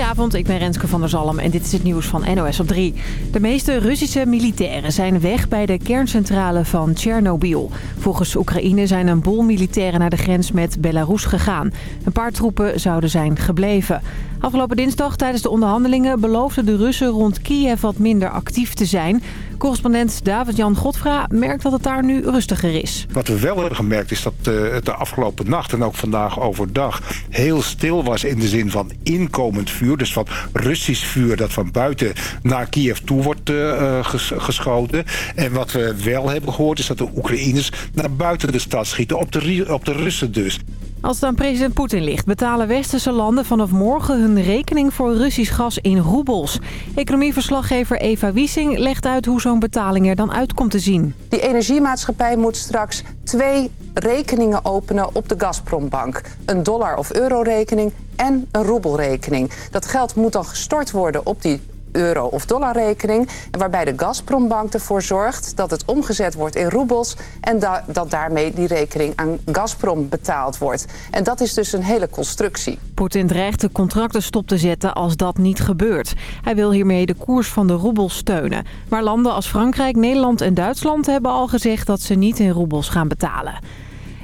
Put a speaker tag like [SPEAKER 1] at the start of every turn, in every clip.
[SPEAKER 1] Goedenavond, ik ben Renske van der Zalm en dit is het nieuws van NOS op 3. De meeste Russische militairen zijn weg bij de kerncentrale van Tsjernobyl. Volgens Oekraïne zijn een bol militairen naar de grens met Belarus gegaan. Een paar troepen zouden zijn gebleven. Afgelopen dinsdag tijdens de onderhandelingen beloofden de Russen rond Kiev wat minder actief te zijn. Correspondent David-Jan Godfra merkt dat het daar nu rustiger is.
[SPEAKER 2] Wat we wel hebben gemerkt is dat uh, het de afgelopen nacht en ook vandaag overdag heel stil was in de zin van inkomend vuur. Dus van Russisch vuur dat van buiten naar Kiev toe wordt uh, ges geschoten. En wat we wel hebben gehoord is dat de Oekraïners naar buiten de stad schieten, op de, op de Russen dus.
[SPEAKER 1] Als het aan president Poetin ligt, betalen westerse landen vanaf morgen hun rekening voor Russisch gas in roebels. Economieverslaggever Eva Wiesing legt uit hoe zo'n betaling er dan uit komt te zien.
[SPEAKER 3] Die energiemaatschappij moet straks twee rekeningen openen op de Gazprombank. Een dollar- of euro-rekening en een roebelrekening. Dat geld moet dan gestort worden op die euro- of dollarrekening. Waarbij de Gazprombank ervoor zorgt dat het omgezet wordt in roebels... en da dat daarmee die rekening aan Gazprom betaald wordt. En dat is dus een hele constructie.
[SPEAKER 1] Poetin dreigt de contracten stop te zetten als dat niet gebeurt. Hij wil hiermee de koers van de roebel steunen. Maar landen als Frankrijk, Nederland en Duitsland hebben al gezegd... dat ze niet in roebels gaan betalen.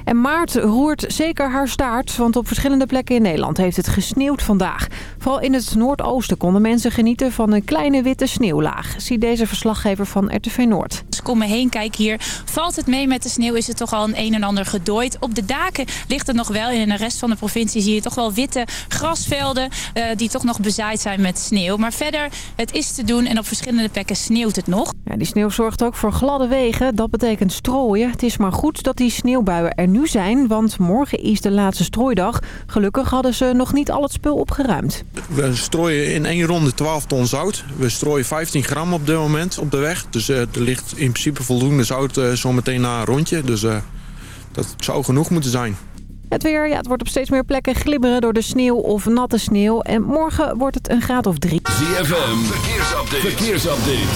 [SPEAKER 1] En Maart roert zeker haar staart, want op verschillende plekken in Nederland heeft het gesneeuwd vandaag. Vooral in het noordoosten konden mensen genieten van een kleine witte sneeuwlaag. Ziet deze verslaggever van RTV Noord.
[SPEAKER 4] Ik om me heen kijk hier, valt het mee met de sneeuw, is het toch al een een en ander gedooid. Op de daken ligt het nog wel en in de rest van de provincie zie je toch wel witte grasvelden uh, die toch nog bezaaid zijn met sneeuw. Maar verder, het is te doen en op verschillende plekken sneeuwt het nog.
[SPEAKER 1] Ja, die sneeuw zorgt ook voor gladde wegen, dat betekent strooien. Het is maar goed dat die sneeuwbuien er nu nu zijn, want morgen is de laatste strooidag. Gelukkig hadden ze nog niet al het spul opgeruimd.
[SPEAKER 5] We strooien in één ronde 12 ton zout. We strooien 15 gram op dit moment op de weg. Dus uh, er ligt in principe voldoende zout uh, zometeen na een rondje. Dus uh, dat zou genoeg moeten zijn.
[SPEAKER 1] Het weer, ja, het wordt op steeds meer plekken glibberen door de sneeuw of natte sneeuw. En morgen wordt het een graad of drie.
[SPEAKER 6] ZFM, verkeersupdate. verkeersupdate.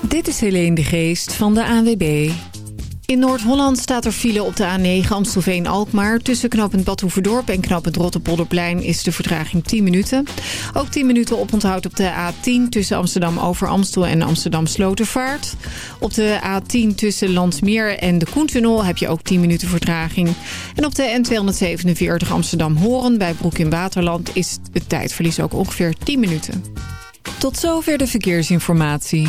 [SPEAKER 7] Dit is Helene de Geest van de ANWB. In Noord-Holland staat er file op de A9 Amstelveen-Alkmaar. Tussen knooppunt Badhoevedorp en knooppunt Rotterpolderplein is de vertraging 10 minuten. Ook 10 minuten oponthoud op de A10 tussen Amsterdam over Amstel en Amsterdam Slotervaart. Op de A10 tussen Landsmeer en de Koentunnel heb je ook 10 minuten vertraging. En op de N247 Amsterdam-Horen bij Broek in Waterland is het tijdverlies ook ongeveer 10 minuten. Tot zover de verkeersinformatie.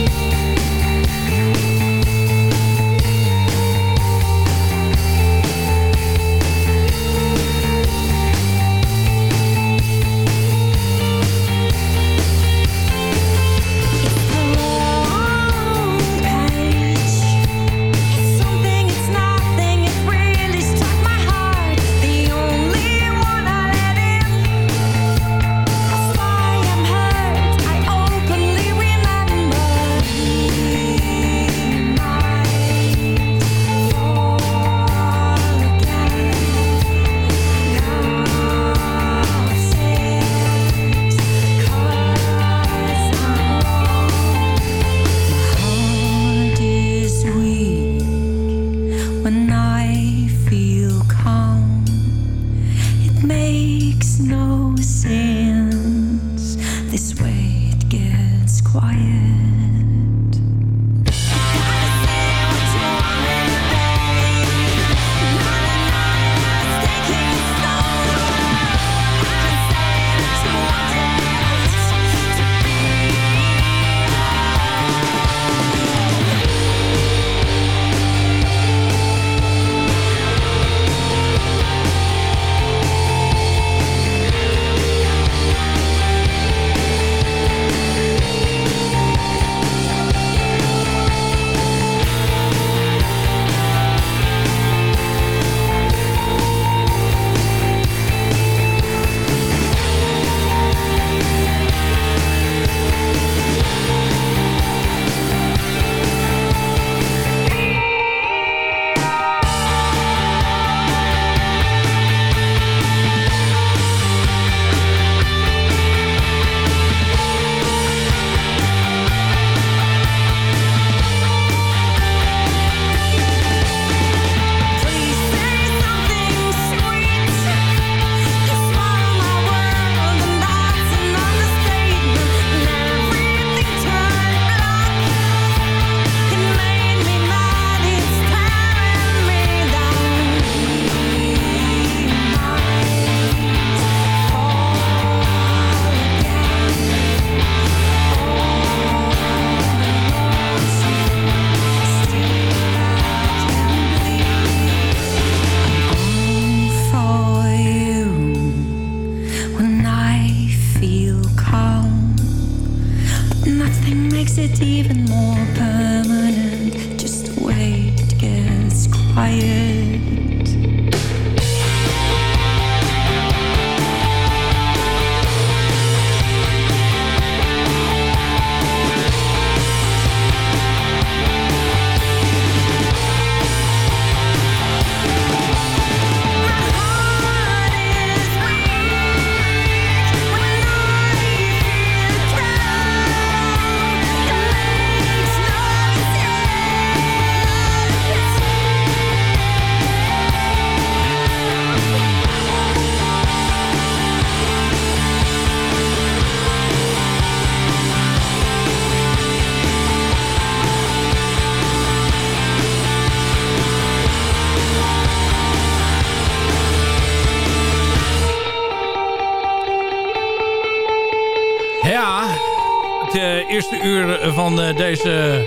[SPEAKER 8] Deze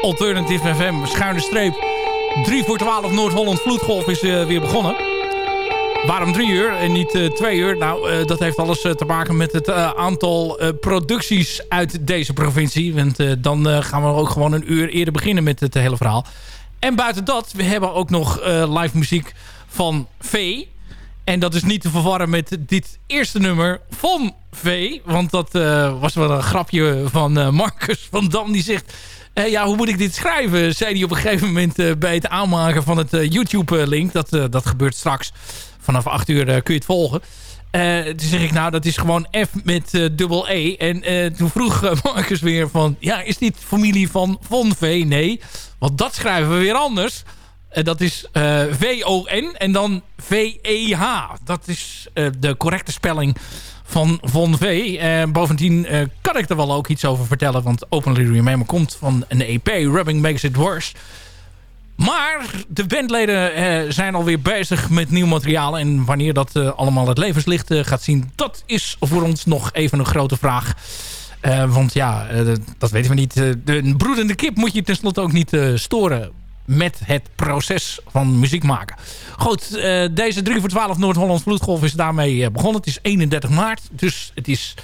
[SPEAKER 8] Alternative FM, schuine streep. 3 voor 12 Noord-Holland Vloedgolf is eh, weer begonnen. Waarom drie uur en niet eh, twee uur? Nou, eh, dat heeft alles eh, te maken met het eh, aantal eh, producties uit deze provincie. Want eh, dan eh, gaan we ook gewoon een uur eerder beginnen met het hele verhaal. En buiten dat, we hebben ook nog eh, live muziek van V. En dat is niet te verwarren met dit eerste nummer van V. Want dat eh, was wel een grapje van eh, Marcus van Dam. Die zegt, eh, ja, hoe moet ik dit schrijven? Zei hij op een gegeven moment bij het aanmaken van het YouTube-link. Dat, dat gebeurt straks. Vanaf 8 uur kun je het volgen. Toen zeg ik, nou, dat is gewoon F met dubbel E. En toen vroeg Marcus weer van... Ja, is dit familie van Von V? Nee, want dat schrijven we weer anders. Dat is V-O-N en dan V-E-H. Dat is de correcte spelling van Von V. Eh, bovendien eh, kan ik er wel ook iets over vertellen. Want Openly Remember komt van een EP. Rubbing Makes It Worse. Maar de bandleden eh, zijn alweer bezig met nieuw materiaal. En wanneer dat allemaal het levenslicht gaat zien... dat is voor ons nog even een grote vraag. Want ja, dat weten we niet. De broedende kip moet je tenslotte ook niet storen... met het proces van muziek maken. Goed, eh, deze 3 voor 12 Noord-Holland Vloedgolf is daarmee eh, begonnen. Het is 31 maart, dus het is...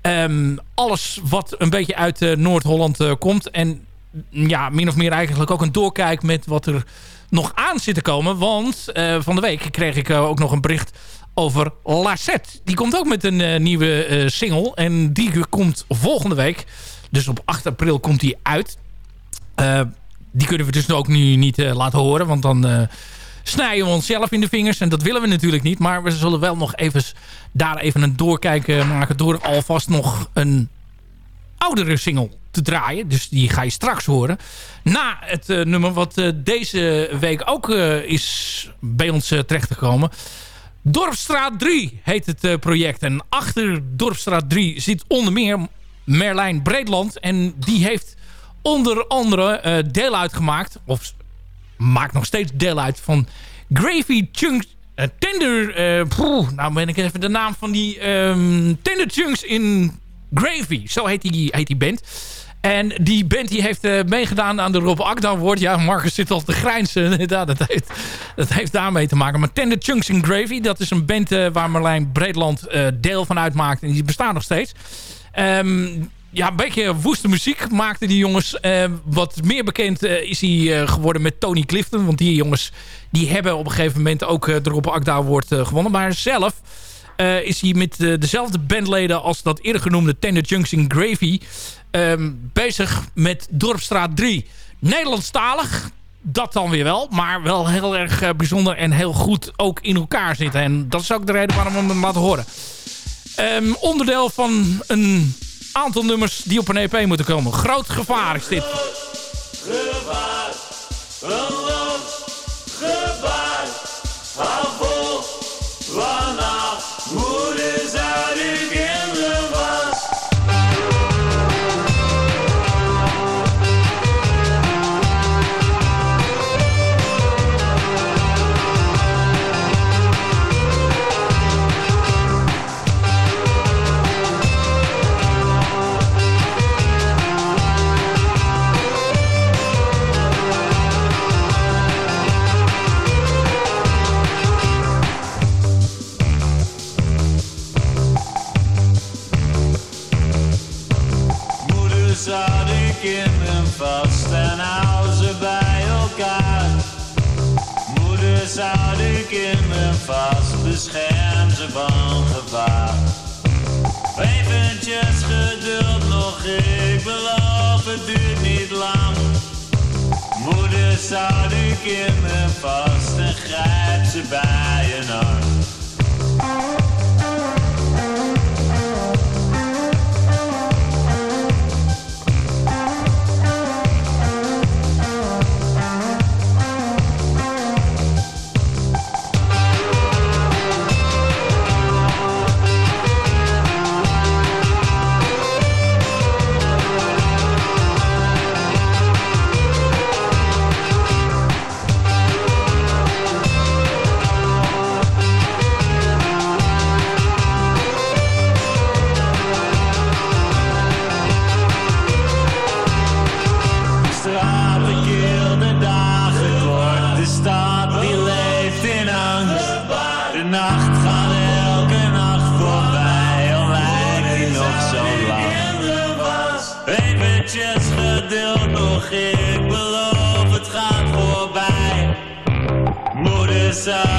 [SPEAKER 8] ehm, alles wat een beetje uit eh, Noord-Holland komt. En ja, min of meer eigenlijk ook een doorkijk met wat er nog aan zit te komen. Want van de week kreeg ik ook nog een bericht over Lassette. Die komt ook met een nieuwe single. En die komt volgende week. Dus op 8 april komt die uit. Die kunnen we dus ook nu niet eh, laten horen. Want dan eh, snijden we onszelf in de vingers. En dat willen we natuurlijk niet. Maar we zullen wel nog even daar even een doorkijk eh, maken. Door alvast nog een oudere single te draaien. Dus die ga je straks horen. Na het eh, nummer wat deze week ook is bij ons terechtgekomen. Dorpstraat 3 heet het project. En achter Dorpstraat 3 zit onder meer Merlijn Breedland. En die heeft onder andere uh, deel uitgemaakt. Of maakt nog steeds deel uit van Gravy Chunks. Uh, tender, uh, nou ben ik even de naam van die um, Tender Chunks in Gravy. Zo heet die, heet die band. En die band die heeft meegedaan aan de Rob Akda Award. Ja, Marcus zit al te grijnzen. ja, dat, heeft, dat heeft daarmee te maken. Maar Tender Chunks in Gravy, dat is een band waar Marlijn Breedland deel van uitmaakt. En die bestaat nog steeds. Um, ja, een beetje woeste muziek maakten die jongens. Uh, wat meer bekend uh, is hij uh, geworden met Tony Clifton. Want die jongens die hebben op een gegeven moment ook de Rob Akda gewonnen. Maar zelf is hij met dezelfde bandleden als dat eerder genoemde Tender Junction Gravy... Um, bezig met Dorpstraat 3. Nederlandstalig, dat dan weer wel. Maar wel heel erg bijzonder en heel goed ook in elkaar zitten. En dat is ook de reden waarom we hem laten horen. Um, onderdeel van een aantal nummers die op een EP moeten komen. Groot gevaar is dit.
[SPEAKER 9] vast, bescherm ze van gevaar. Eventjes geduld nog, ik beloof het duurt niet lang. Moeder zou de me vast en grijpt ze bij een arm.
[SPEAKER 8] desire.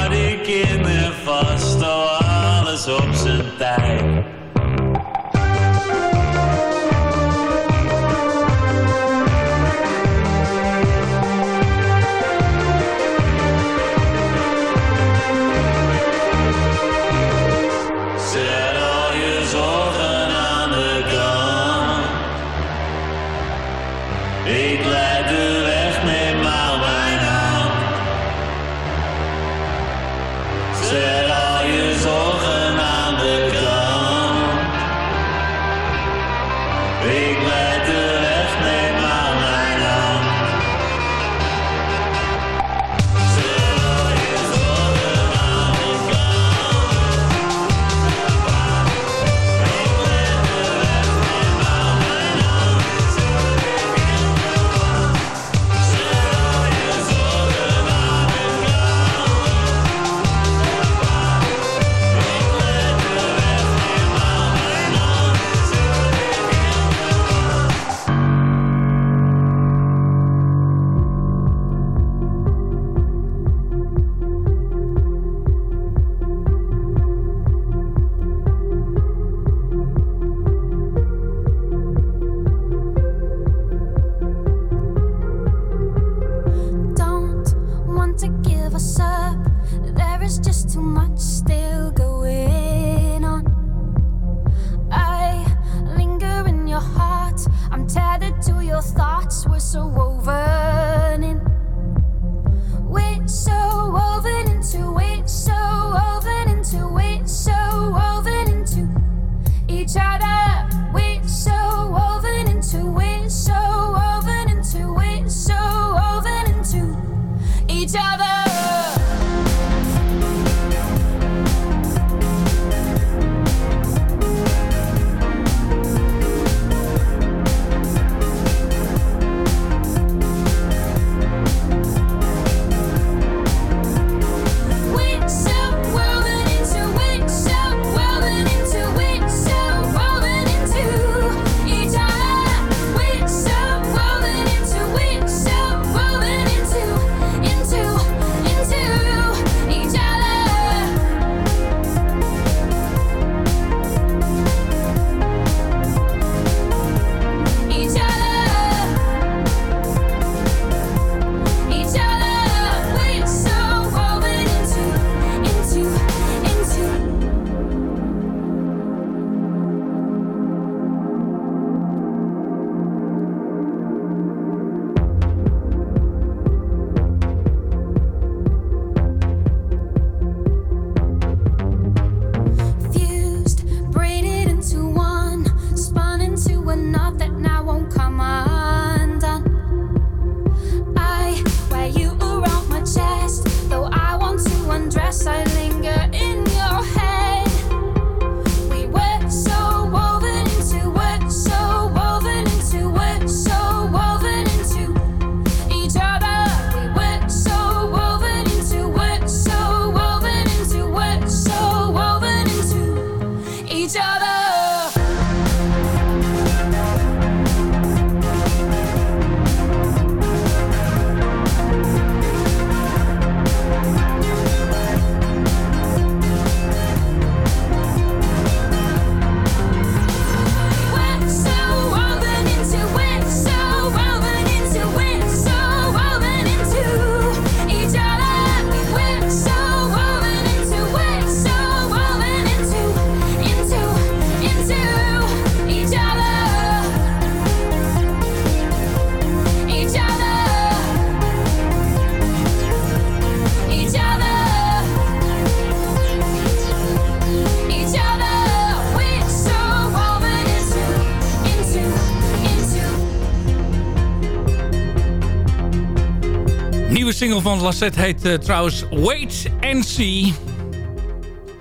[SPEAKER 8] Single van Lassette heet uh, trouwens Wait and See.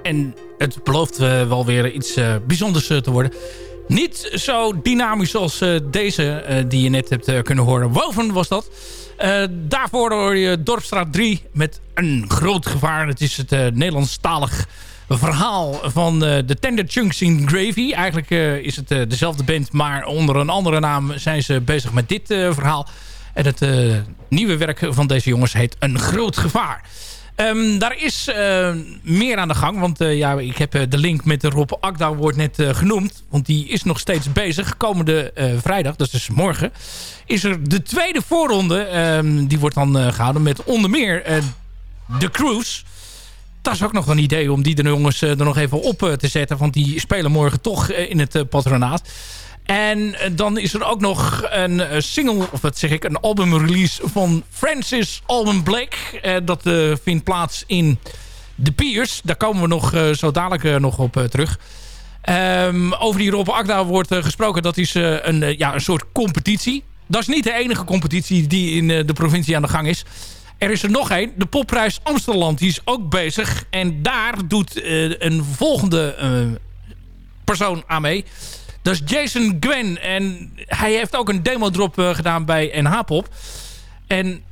[SPEAKER 8] En het belooft uh, wel weer iets uh, bijzonders te worden. Niet zo dynamisch als deze die je net hebt kunnen horen. Woven was dat. daarvoor hoor je Dorpstraat 3 met een groot gevaar. Het is het Nederlandstalig verhaal van de Tender Chunks in Gravy. Eigenlijk is het dezelfde band, maar onder een andere naam zijn ze bezig met dit verhaal. En het uh, nieuwe werk van deze jongens heet Een Groot Gevaar. Um, daar is uh, meer aan de gang. Want uh, ja, ik heb de link met de Rob Akda wordt net genoemd. Want die is nog steeds bezig. Komende vrijdag, dat is dus morgen... is er de tweede voorronde. Um, die wordt dan gehouden met onder meer de Cruise. Dat is ook nog een idee om die de jongens er nog even op te zetten. Want die spelen morgen toch in het patronaat. En eh, dan is er ook nog een eh, single, of wat zeg ik, een albumrelease van Francis Alban Blake. Uh, dat vindt plaats in The Piers. Daar komen we nog zo dadelijk nog op terug. Um, over die Rob Akda wordt gesproken. Dat is een, ja, een soort competitie. Dat is niet de enige competitie die in de provincie aan de gang is. Er is er nog één. De popprijs Amsterdam. Die is ook bezig. En daar doet een volgende persoon aan mee. Dat is Jason Gwen. En hij heeft ook een demo-drop uh, gedaan bij NH-pop. En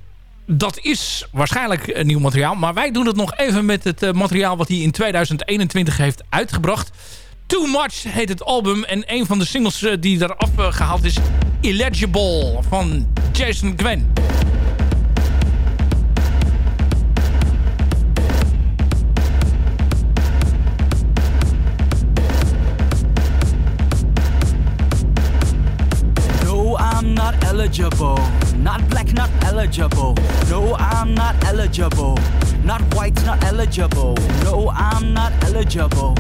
[SPEAKER 8] dat is waarschijnlijk nieuw materiaal. Maar wij doen het nog even met het uh, materiaal wat hij in 2021 heeft uitgebracht. Too Much heet het album. En een van de singles die eraf gehaald is... Illegible van Jason Gwen.
[SPEAKER 10] Eligible. Not black, not eligible. No, I'm not eligible. Not white, not eligible. No, I'm not eligible.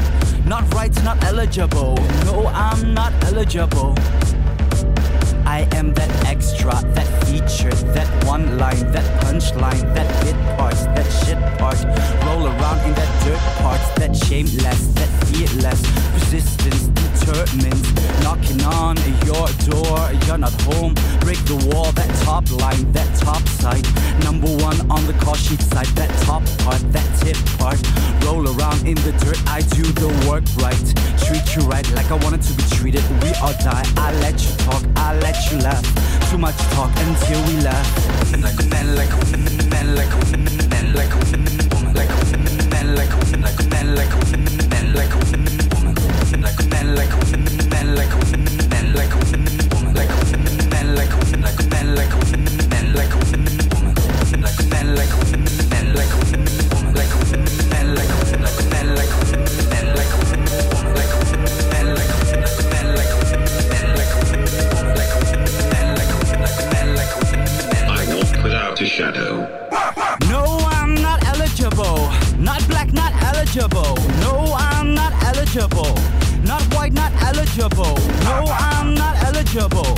[SPEAKER 10] Not right, not eligible. No, I'm not eligible. I am that extra, that feature, that one line, that punchline, that bit part, that shit part. Roll around in that dirt part, that shameless, that fearless. Resistance determined, knocking on your door. You're not home, break the wall, that top line, that top side. Number one on the call sheet side, that top part, that tip part. Roll around in the dirt, I do the work right. Treat you right like I wanted to be treated. We all die, I let you talk, I let you laugh. Too much talk until we laugh. Like a man, like a man, like a man, like a woman, eligible. No, I'm not eligible.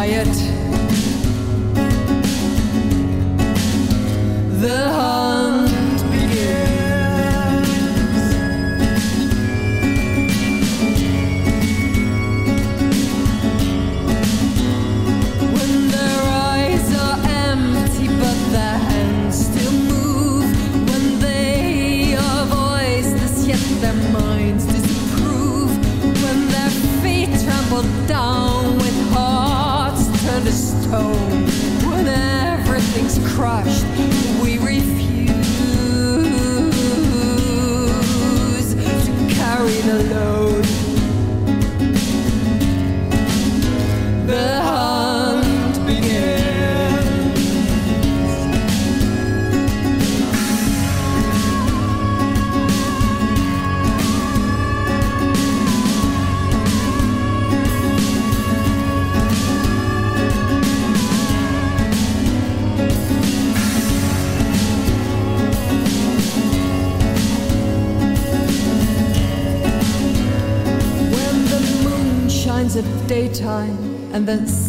[SPEAKER 11] Quiet. And the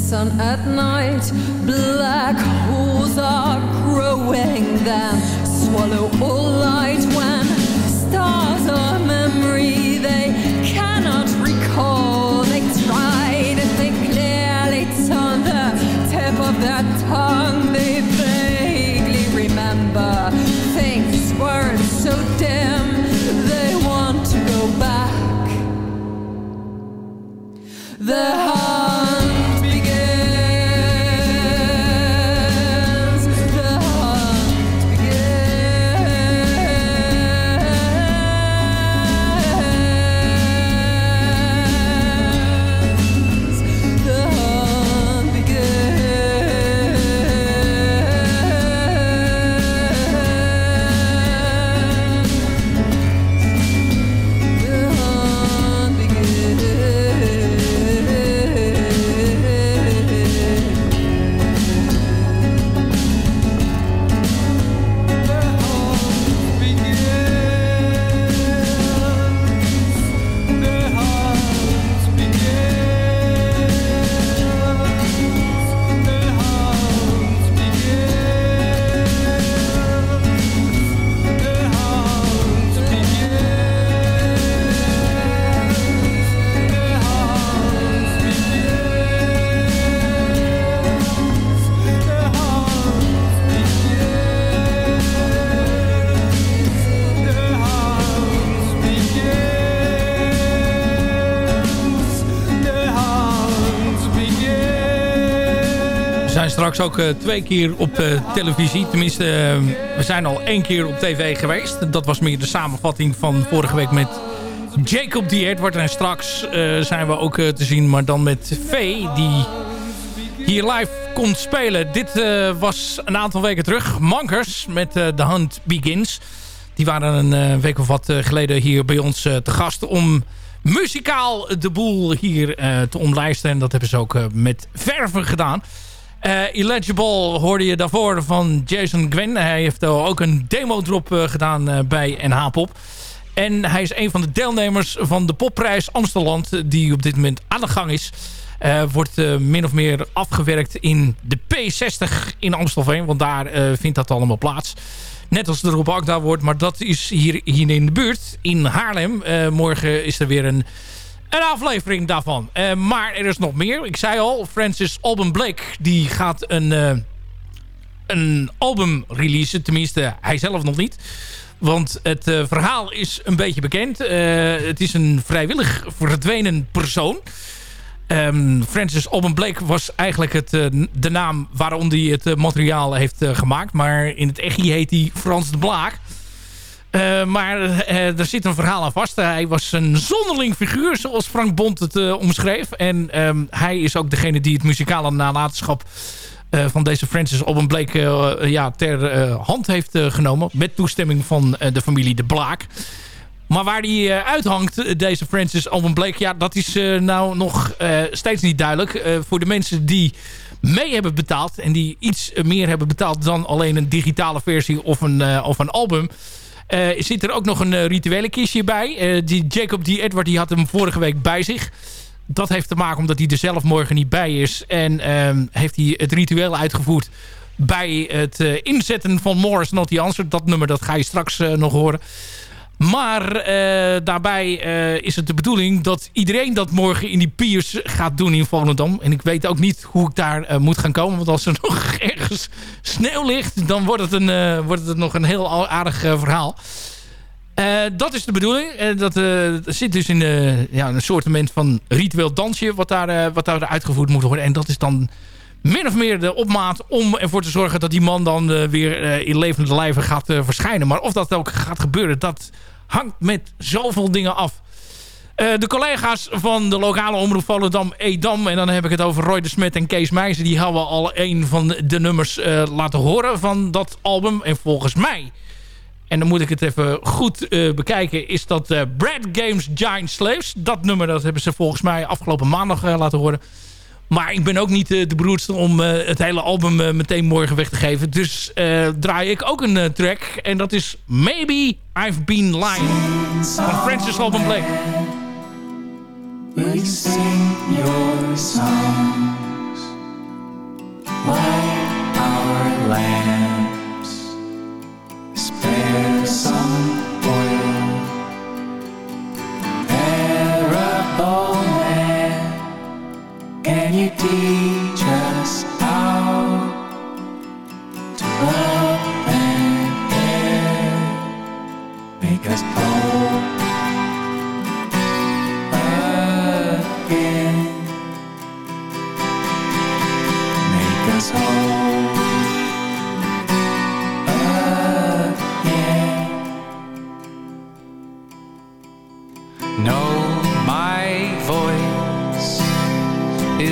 [SPEAKER 8] straks ook eh, twee keer op eh, televisie. Tenminste, eh, we zijn al één keer op tv geweest. Dat was meer de samenvatting van vorige week met Jacob D. Edward. En straks zijn we ook te zien, maar dan met Vee, die hier live komt spelen. Dit was een aantal weken terug. Mankers met The Hunt Begins. Die waren een week of wat geleden hier bij ons te gast... om muzikaal de boel hier te omlijsten. En dat hebben ze ook met verven gedaan. Eh, Illegible hoorde je daarvoor van Jason Gwen. Hij heeft ook een demo-drop eh, gedaan eh, bij NH Pop. En hij is een van de deelnemers van de popprijs Amsterdam... die op dit moment aan de gang is. Wordt min of meer afgewerkt in de P60 in Amstelveen. Want daar vindt dat allemaal plaats. Net als de Rob Agda wordt. Maar dat is hier, hier in de buurt. In Haarlem. Morgen is er weer een, een aflevering daarvan. Eh, maar er is nog meer. Ik zei al, Francis Alban Blake die gaat een, eh, een album releasen. Tenminste, hij zelf nog niet. Want het eh, verhaal is een beetje bekend. Het is een vrijwillig verdwenen persoon. Ehm, Francis Alban Blake was eigenlijk het, de naam waarom hij het materiaal heeft gemaakt. Maar in het echt heet hij Frans de Blaak. Eh, maar eh, er zit een verhaal aan vast. hij was een zonderling figuur, zoals Frank Bond het eh, omschreef. En ehm, hij is ook degene die het muzikale nalatenschap van deze Francis Alban Blake ja, ter hand heeft genomen. Met toestemming van de familie De Blaak. Maar waar die uithangt, deze Francis Alban Blake... ja, dat is nou nog steeds niet duidelijk. Voor de mensen die mee hebben betaald... en die iets meer hebben betaald dan alleen een digitale versie of een, of een album... eh, zit er ook nog een eh, rituele kistje bij. Eh, die Jacob D. Edward die had hem vorige week bij zich. dat heeft te maken omdat hij er zelf morgen niet bij is. En ehm, heeft hij het ritueel uitgevoerd bij het inzetten van Morris Not The Answer. Dat nummer dat ga je straks nog horen. Maar eh, daarbij eh, is het de bedoeling dat iedereen dat morgen in die piers gaat doen in Volendam. En ik weet ook niet hoe ik daar eh, moet gaan komen. Want als er nog ergens sneeuw ligt, dan wordt het, een, wordt het nog een heel aardig verhaal. Dat is de bedoeling. Dat zit dus in ja, een soort van ritueel dansje wat daar, wat daar uitgevoerd moet worden. En dat is dan min of meer de opmaat om ervoor te zorgen dat die man dan weer eh, in levende lijven gaat verschijnen. Maar of dat ook gaat gebeuren, dat hangt met zoveel dingen af. Eh, de collega's van de lokale omroep Volendam Edam... en dan heb ik het over Roy de Smet en Kees Meijzen... die hebben al een van de nummers eh, laten horen van dat album. En volgens mij, en dan moet ik het even goed eh, bekijken... is dat Brad Games Giant Slaves. Dat nummer dat hebben ze volgens mij afgelopen maandag laten horen. Maar ik ben ook niet eh, de beroerdste om eh, het hele album eh, meteen morgen weg te geven. Dus draai ik ook een track. En dat is Maybe I've Been Lying. Van Francis Alban Blake.
[SPEAKER 9] You sing your songs? Light our lamps. Spare some oil. Parable can you teach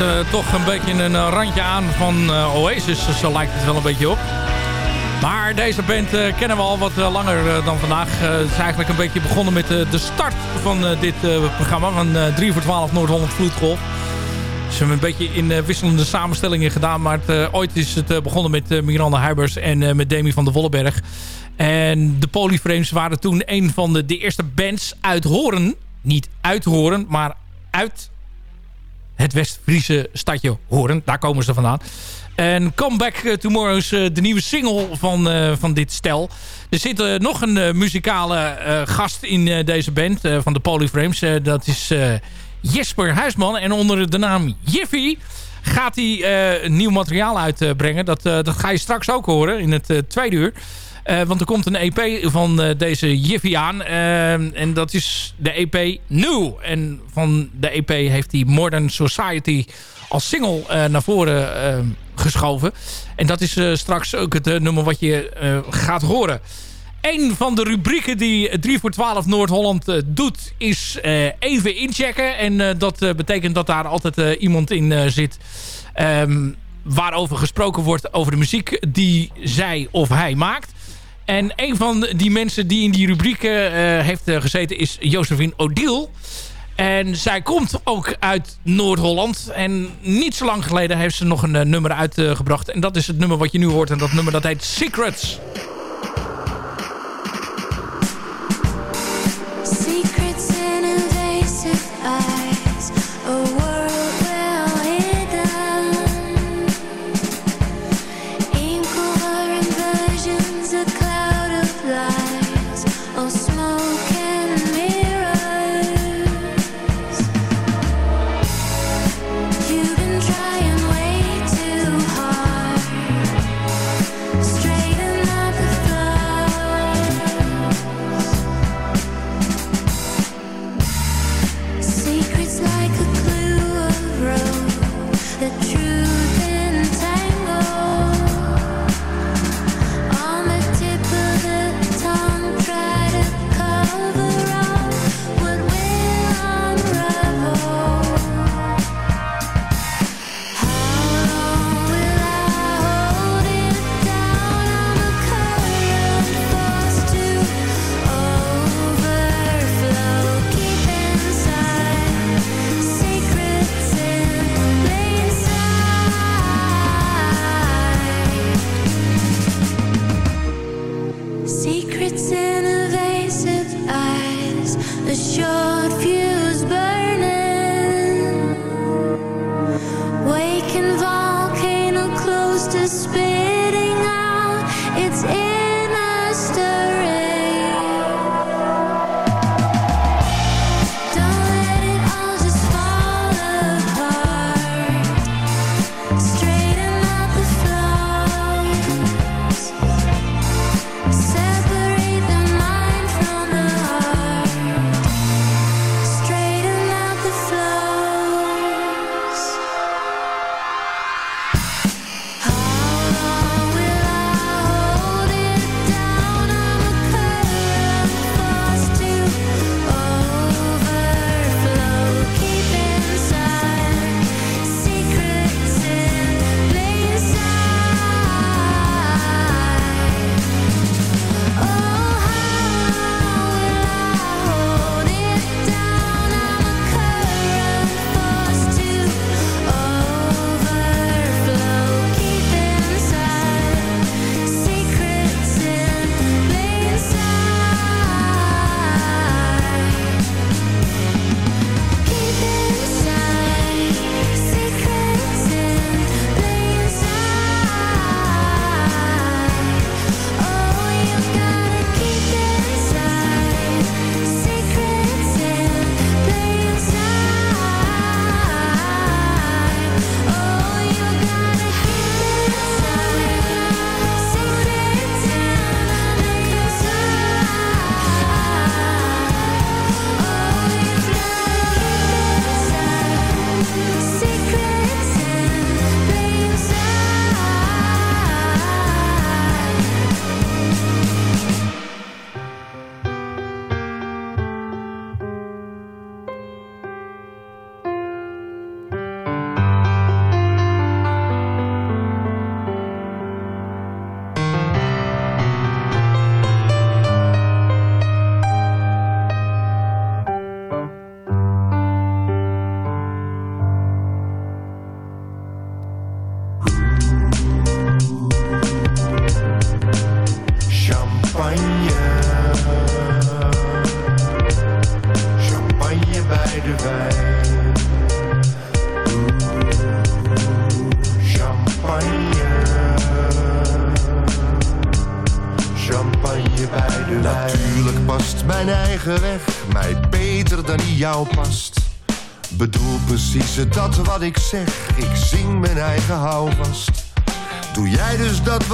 [SPEAKER 8] uh, toch een beetje een uh, randje aan van uh, Oasis. Zo lijkt het wel een beetje op. Maar deze band kennen we al wat langer dan vandaag. het is eigenlijk een beetje begonnen met de start van dit programma. Van 3 voor 12 Noord-Holland Vloedgolf. Ze hebben een beetje in wisselende samenstellingen gedaan. Maar het, ooit is het begonnen met Miranda Huibers en met Demi van der Volleberg. En de Polyframes waren toen een van de, de eerste bands uit Horen. Niet uit Horen, maar uit het West-Friese stadje Horen. Daar komen ze vandaan. En Comeback Tomorrow is de nieuwe single van, uh, van dit stel. Er zit uh, nog een muzikale gast in deze band van de Polyframes. dat is Jesper Huisman. En onder de naam Jiffy gaat hij nieuw materiaal uitbrengen. dat, dat ga je straks ook horen in het tweede uur. Uh, want er komt een EP van uh, deze Jiffy aan. Uh, en dat is de EP New. En van de EP heeft hij Modern Society als single naar voren geschoven. En dat is straks ook het nummer wat je gaat horen. Een van de rubrieken die 3 voor 12 Noord-Holland doet is even inchecken. En dat betekent dat daar altijd iemand in zit... Um, waarover gesproken wordt over de muziek die zij of hij maakt. En een van die mensen die in die rubriek uh, heeft uh, gezeten is Josephine Odiel. En zij komt ook uit Noord-Holland. En niet zo lang geleden heeft ze nog een uh, nummer uitgebracht. en dat is het nummer wat je nu hoort. En dat nummer dat heet. Secrets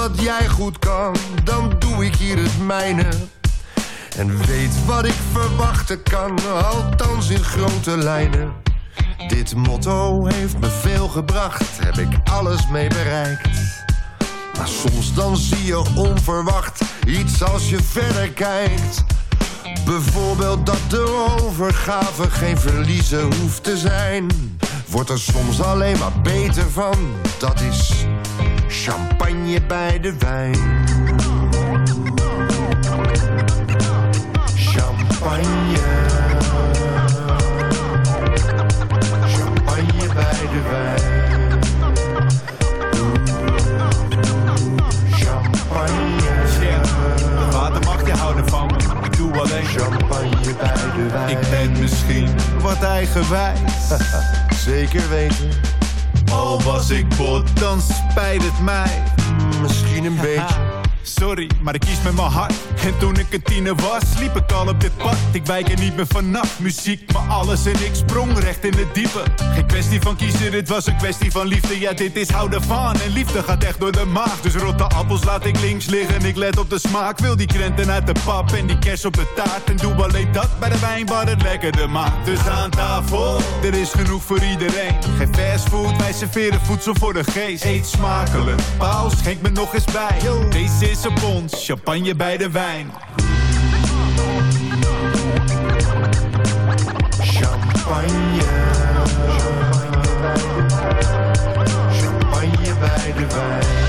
[SPEAKER 12] wat jij goed kan, dan doe ik hier het mijne. En weet wat ik verwachten kan, althans in grote lijnen. Dit motto heeft me veel gebracht, heb ik alles mee bereikt. Maar soms dan zie je onverwacht iets als je verder kijkt. Bijvoorbeeld dat de overgave geen verliezen hoeft te zijn. Wordt er soms alleen maar beter van, dat is champagne bij de wijn. Champagne. Champagne bij de wijn. Champagne.
[SPEAKER 13] Water mag je houden van me, ik doe alleen
[SPEAKER 12] champagne bij de wijn.
[SPEAKER 13] Ik ben misschien wat eigenwijs.
[SPEAKER 12] Zeker weten.
[SPEAKER 13] Al was ik bot, dan spijt het mij.
[SPEAKER 12] Misschien een beetje.
[SPEAKER 13] Sorry, maar ik kies met mijn hart. En toen ik een tiener was, liep ik al op dit pad. Ik wijk er niet meer vanaf. Muziek, maar alles en ik sprong recht in het diepe. Geen kwestie van kiezen, dit was een kwestie van liefde. Ja, dit is houden van. En liefde gaat echt door de maag. Dus rotte appels laat ik links liggen. Ik let op de smaak. Wil die krenten uit de pap en die kers op de taart. En doe alleen dat bij de wijn waar het lekkerder maakt. Dus aan tafel, er is genoeg voor iedereen. Geen fastfood, wij serveren voedsel voor de geest. Eet smakelijk, Paul, schenk me nog eens bij. Deze is een pons, champagne bij de wijn.
[SPEAKER 12] Champagne. Champagne bij de wijn. Champagne.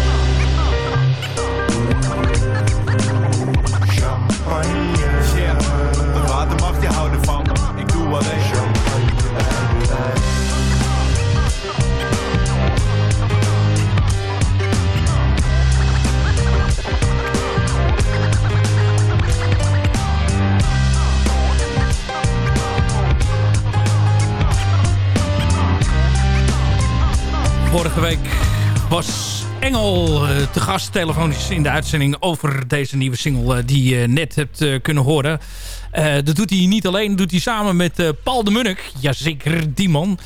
[SPEAKER 8] Vorige week was Engel eh, te gast telefonisch in de uitzending over deze nieuwe single eh, die je net hebt eh, kunnen horen. Dat doet hij niet alleen, dat doet hij samen met Paul de Munnik. Jazeker, die man.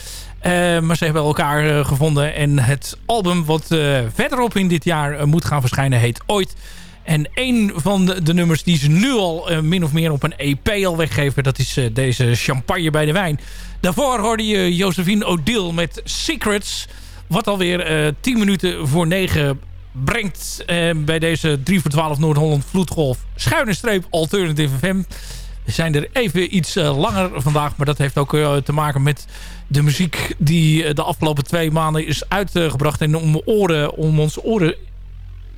[SPEAKER 8] Maar ze hebben elkaar gevonden en het album wat verderop in dit jaar moet gaan verschijnen heet Ooit. En een van de, nummers die ze nu al min of meer op een EP al weggeven... dat is deze Champagne bij de Wijn. Daarvoor hoorde je Josephine Odile met Secrets... wat alweer eh 10 minuten voor 9 brengt eh, bij deze 3 voor 12 Noord-Holland Vloedgolf... schuine streep Alternative FM. We zijn er even iets eh, langer vandaag... maar dat heeft ook te maken met de muziek die de afgelopen twee maanden is uitgebracht... en om, oren, om onze oren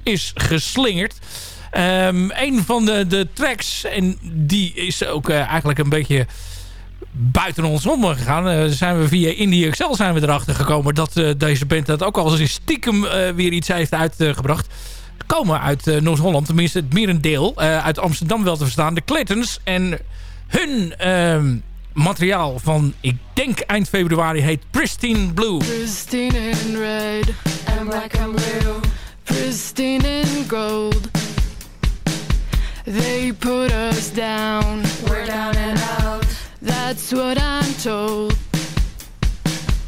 [SPEAKER 8] is geslingerd. Ehm, een van de, de tracks, en die is ook eigenlijk een beetje buiten ons om gegaan. Eh, zijn we via Indie XL zijn we erachter gekomen dat eh, deze band dat ook al eens stiekem eh, weer iets heeft uitgebracht. Komen uit eh, Noord-Holland, tenminste het merendeel. eh uit Amsterdam wel te verstaan. De Clintons en hun ehm, materiaal van, ik denk eind februari, heet Pristine Blue.
[SPEAKER 14] Pristine in red and and blue. Pristine in gold. They put us down. We're down and out. That's what I'm told.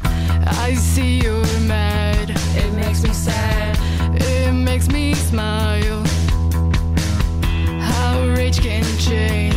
[SPEAKER 14] I see you're mad. It makes me sad. It makes me smile. How rage can change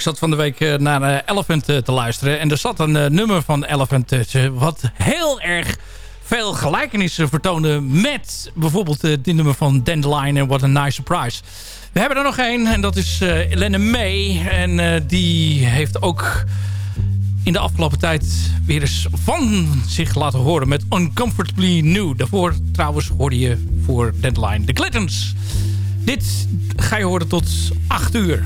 [SPEAKER 8] ik zat van de week eh, naar eh, Elephant eh, te luisteren. En er zat een nummer van Elephant. Wat heel erg veel gelijkenissen vertoonde met bijvoorbeeld dit nummer van Dandelion en What a Nice Surprise. We hebben er nog één en dat is eh Elena May. En die heeft ook in de afgelopen tijd weer eens van zich laten horen met Uncomfortably New. Daarvoor trouwens hoorde je voor Dandelion de Clintons. Dit ga je horen tot 8 uur.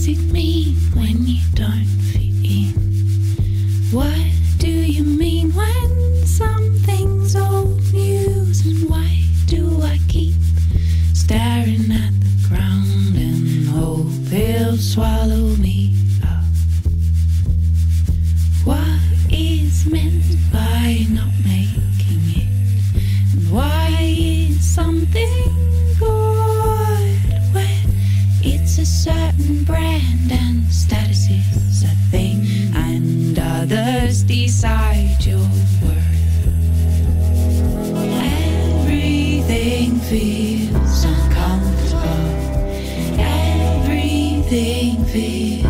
[SPEAKER 15] Does it mean when you don't fit in? What do you mean when something's old news? And why do I keep staring at the ground and hope he'll swallow certain brand and status is a thing and others decide your worth. Everything feels uncomfortable. Everything feels